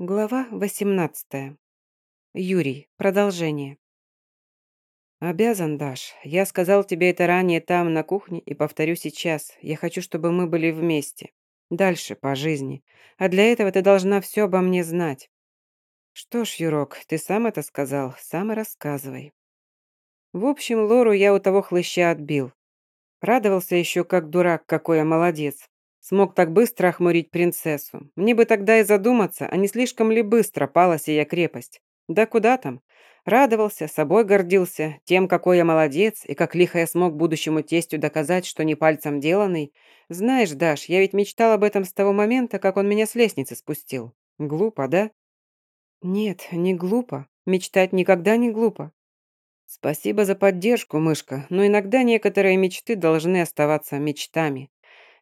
Глава 18. Юрий. Продолжение. «Обязан, Даш. Я сказал тебе это ранее там, на кухне, и повторю сейчас. Я хочу, чтобы мы были вместе. Дальше, по жизни. А для этого ты должна все обо мне знать». «Что ж, Юрок, ты сам это сказал, сам и рассказывай». В общем, Лору я у того хлыща отбил. Радовался еще как дурак, какой я молодец. Смог так быстро охмурить принцессу. Мне бы тогда и задуматься, а не слишком ли быстро пала сия крепость. Да куда там? Радовался, собой гордился, тем, какой я молодец, и как лихо я смог будущему тестю доказать, что не пальцем деланный. Знаешь, Даш, я ведь мечтал об этом с того момента, как он меня с лестницы спустил. Глупо, да? Нет, не глупо. Мечтать никогда не глупо. Спасибо за поддержку, мышка, но иногда некоторые мечты должны оставаться мечтами.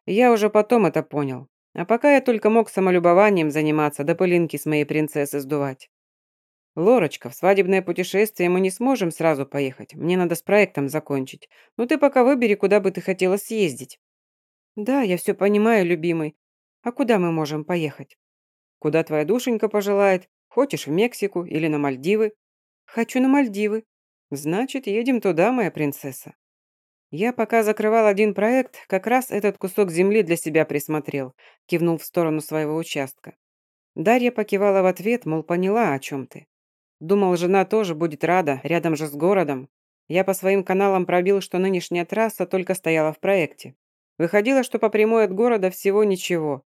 Я уже потом это понял. А пока я только мог самолюбованием заниматься, да пылинки с моей принцессы сдувать. «Лорочка, в свадебное путешествие мы не сможем сразу поехать. Мне надо с проектом закончить. Ну ты пока выбери, куда бы ты хотела съездить». «Да, я все понимаю, любимый. А куда мы можем поехать?» «Куда твоя душенька пожелает. Хочешь в Мексику или на Мальдивы?» «Хочу на Мальдивы». «Значит, едем туда, моя принцесса». «Я пока закрывал один проект, как раз этот кусок земли для себя присмотрел», кивнул в сторону своего участка. Дарья покивала в ответ, мол, поняла, о чем ты. Думал, жена тоже будет рада, рядом же с городом. Я по своим каналам пробил, что нынешняя трасса только стояла в проекте. Выходило, что по прямой от города всего ничего.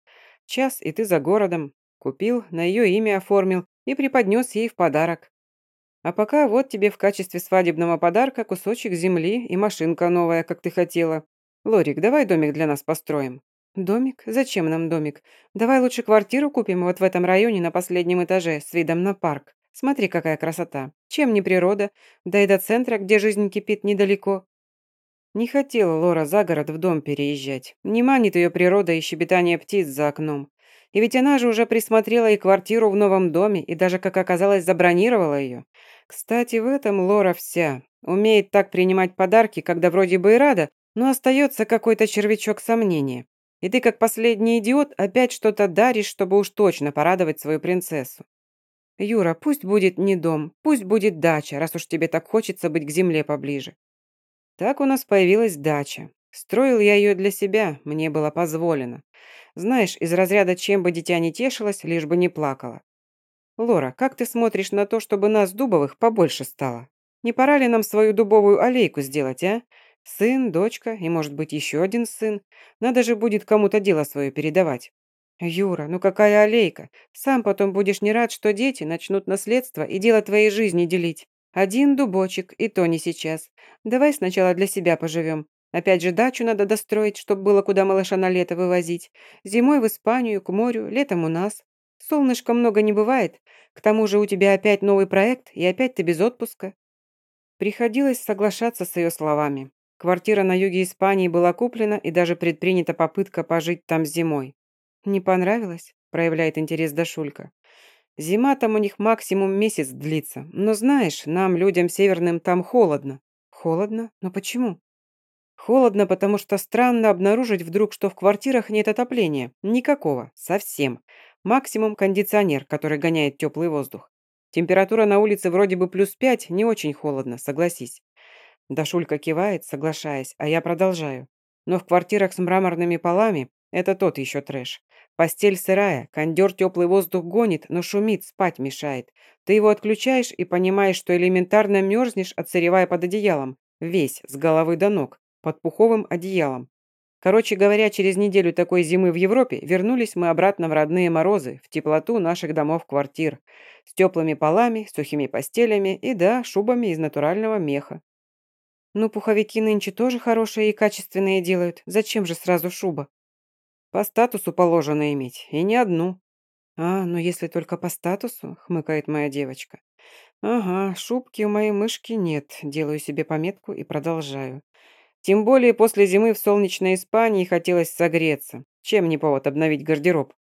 Час, и ты за городом. Купил, на ее имя оформил и преподнес ей в подарок. А пока вот тебе в качестве свадебного подарка кусочек земли и машинка новая, как ты хотела. Лорик, давай домик для нас построим». «Домик? Зачем нам домик? Давай лучше квартиру купим вот в этом районе на последнем этаже с видом на парк. Смотри, какая красота. Чем не природа? Да и до центра, где жизнь кипит недалеко». Не хотела Лора за город в дом переезжать. Не манит ее природа и щебетание птиц за окном. И ведь она же уже присмотрела и квартиру в новом доме, и даже, как оказалось, забронировала ее. Кстати, в этом Лора вся. Умеет так принимать подарки, когда вроде бы и рада, но остается какой-то червячок сомнения. И ты, как последний идиот, опять что-то даришь, чтобы уж точно порадовать свою принцессу. Юра, пусть будет не дом, пусть будет дача, раз уж тебе так хочется быть к земле поближе. Так у нас появилась дача. Строил я ее для себя, мне было позволено. Знаешь, из разряда чем бы дитя не тешилось, лишь бы не плакало. «Лора, как ты смотришь на то, чтобы нас, дубовых, побольше стало? Не пора ли нам свою дубовую аллейку сделать, а? Сын, дочка и, может быть, еще один сын. Надо же будет кому-то дело свое передавать». «Юра, ну какая аллейка? Сам потом будешь не рад, что дети начнут наследство и дело твоей жизни делить. Один дубочек, и то не сейчас. Давай сначала для себя поживем. Опять же, дачу надо достроить, чтобы было куда малыша на лето вывозить. Зимой в Испанию, к морю, летом у нас. Солнышка много не бывает. К тому же у тебя опять новый проект, и опять ты без отпуска». Приходилось соглашаться с ее словами. Квартира на юге Испании была куплена, и даже предпринята попытка пожить там зимой. «Не понравилось?» – проявляет интерес Дашулька. «Зима там у них максимум месяц длится. Но знаешь, нам, людям северным, там холодно». «Холодно? Но почему?» Холодно, потому что странно обнаружить вдруг, что в квартирах нет отопления. Никакого. Совсем. Максимум кондиционер, который гоняет теплый воздух. Температура на улице вроде бы плюс пять, не очень холодно, согласись. Дашулька кивает, соглашаясь, а я продолжаю. Но в квартирах с мраморными полами это тот еще трэш. Постель сырая, кондер теплый воздух гонит, но шумит, спать мешает. Ты его отключаешь и понимаешь, что элементарно мерзнешь, отсыревая под одеялом. Весь, с головы до ног, под пуховым одеялом. Короче говоря, через неделю такой зимы в Европе вернулись мы обратно в родные морозы, в теплоту наших домов-квартир, с теплыми полами, сухими постелями и, да, шубами из натурального меха. Ну, пуховики нынче тоже хорошие и качественные делают. Зачем же сразу шуба? По статусу положено иметь, и не одну. А, ну если только по статусу, хмыкает моя девочка. Ага, шубки у моей мышки нет, делаю себе пометку и продолжаю. Тем более после зимы в солнечной Испании хотелось согреться. Чем не повод обновить гардероб?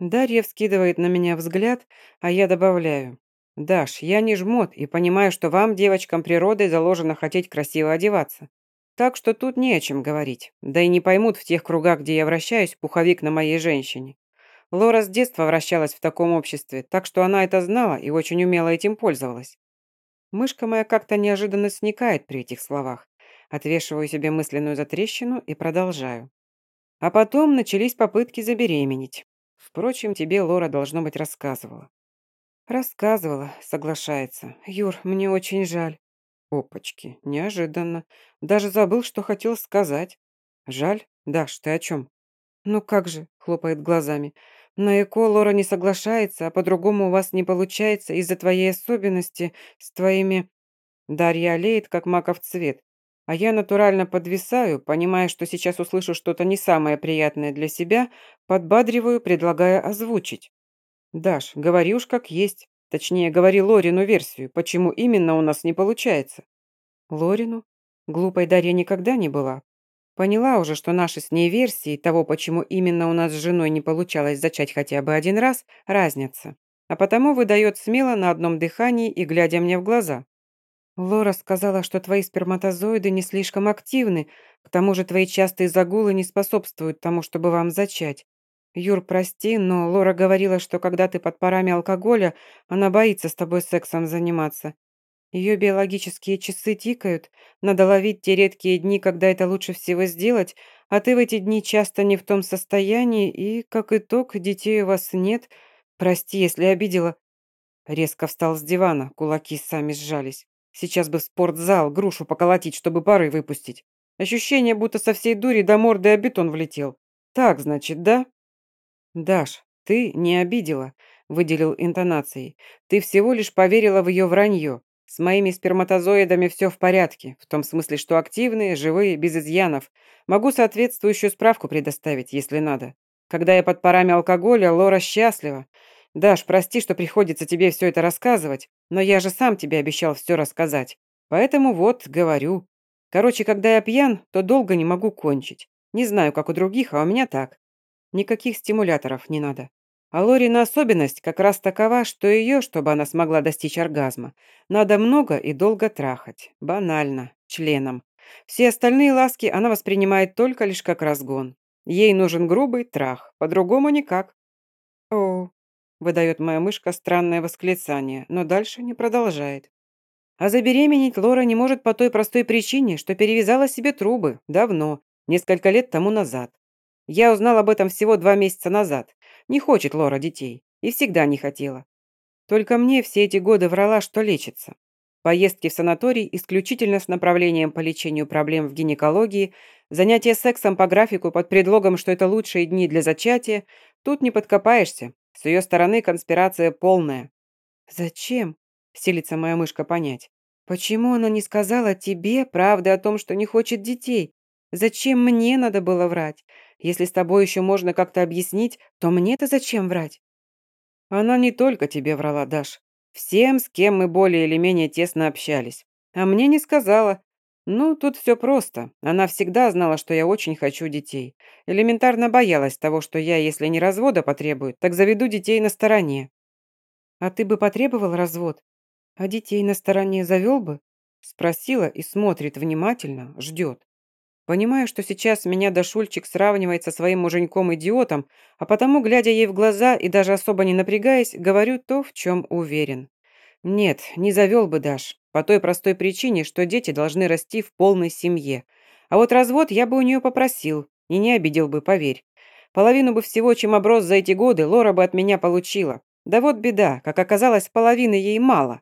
Дарья вскидывает на меня взгляд, а я добавляю. «Даш, я не жмот и понимаю, что вам, девочкам природой, заложено хотеть красиво одеваться. Так что тут не о чем говорить. Да и не поймут в тех кругах, где я вращаюсь, пуховик на моей женщине. Лора с детства вращалась в таком обществе, так что она это знала и очень умело этим пользовалась. Мышка моя как-то неожиданно сникает при этих словах. Отвешиваю себе мысленную затрещину и продолжаю. А потом начались попытки забеременеть. Впрочем, тебе Лора, должно быть, рассказывала. Рассказывала, соглашается. Юр, мне очень жаль. Опачки, неожиданно. Даже забыл, что хотел сказать. Жаль? Даш, ты о чем? Ну как же, хлопает глазами. На ЭКО Лора не соглашается, а по-другому у вас не получается из-за твоей особенности с твоими... Дарья олеет, как маков цвет. А я натурально подвисаю, понимая, что сейчас услышу что-то не самое приятное для себя, подбадриваю, предлагая озвучить. «Даш, говори уж как есть. Точнее, говори Лорину версию, почему именно у нас не получается». «Лорину? Глупой Дарья никогда не была. Поняла уже, что наши с ней версии того, почему именно у нас с женой не получалось зачать хотя бы один раз, разница. А потому выдает смело на одном дыхании и глядя мне в глаза. Лора сказала, что твои сперматозоиды не слишком активны, к тому же твои частые загулы не способствуют тому, чтобы вам зачать. Юр, прости, но Лора говорила, что когда ты под парами алкоголя, она боится с тобой сексом заниматься. Ее биологические часы тикают, надо ловить те редкие дни, когда это лучше всего сделать, а ты в эти дни часто не в том состоянии, и, как итог, детей у вас нет. Прости, если обидела. Резко встал с дивана, кулаки сами сжались. Сейчас бы в спортзал грушу поколотить, чтобы пары выпустить. Ощущение, будто со всей дури до морды о бетон влетел. Так, значит, да? Даш, ты не обидела, выделил интонацией. Ты всего лишь поверила в ее вранье. С моими сперматозоидами все в порядке, в том смысле, что активные, живые, без изъянов. Могу соответствующую справку предоставить, если надо. Когда я под парами алкоголя, Лора счастлива. Даш, прости, что приходится тебе все это рассказывать, но я же сам тебе обещал все рассказать. Поэтому вот, говорю. Короче, когда я пьян, то долго не могу кончить. Не знаю, как у других, а у меня так. Никаких стимуляторов не надо. А Лорина особенность как раз такова, что ее, чтобы она смогла достичь оргазма, надо много и долго трахать. Банально. Членом. Все остальные ласки она воспринимает только лишь как разгон. Ей нужен грубый трах, по-другому никак. О, выдает моя мышка странное восклицание, но дальше не продолжает. А забеременеть Лора не может по той простой причине, что перевязала себе трубы давно, несколько лет тому назад. Я узнал об этом всего два месяца назад. Не хочет Лора детей. И всегда не хотела. Только мне все эти годы врала, что лечится. Поездки в санаторий исключительно с направлением по лечению проблем в гинекологии, занятия сексом по графику под предлогом, что это лучшие дни для зачатия, тут не подкопаешься. С ее стороны конспирация полная. «Зачем?» – силится моя мышка понять. «Почему она не сказала тебе правды о том, что не хочет детей? Зачем мне надо было врать? Если с тобой еще можно как-то объяснить, то мне-то зачем врать?» «Она не только тебе врала, Даш. Всем, с кем мы более или менее тесно общались. А мне не сказала. Ну, тут все просто. Она всегда знала, что я очень хочу детей. Элементарно боялась того, что я, если не развода потребую, так заведу детей на стороне». «А ты бы потребовал развод? А детей на стороне завел бы?» Спросила и смотрит внимательно, ждет. Понимаю, что сейчас меня Дашульчик сравнивает со своим муженьком-идиотом, а потому, глядя ей в глаза и даже особо не напрягаясь, говорю то, в чем уверен. Нет, не завел бы Даш, по той простой причине, что дети должны расти в полной семье. А вот развод я бы у нее попросил, и не обидел бы, поверь. Половину бы всего, чем оброс за эти годы, Лора бы от меня получила. Да вот беда, как оказалось, половины ей мало.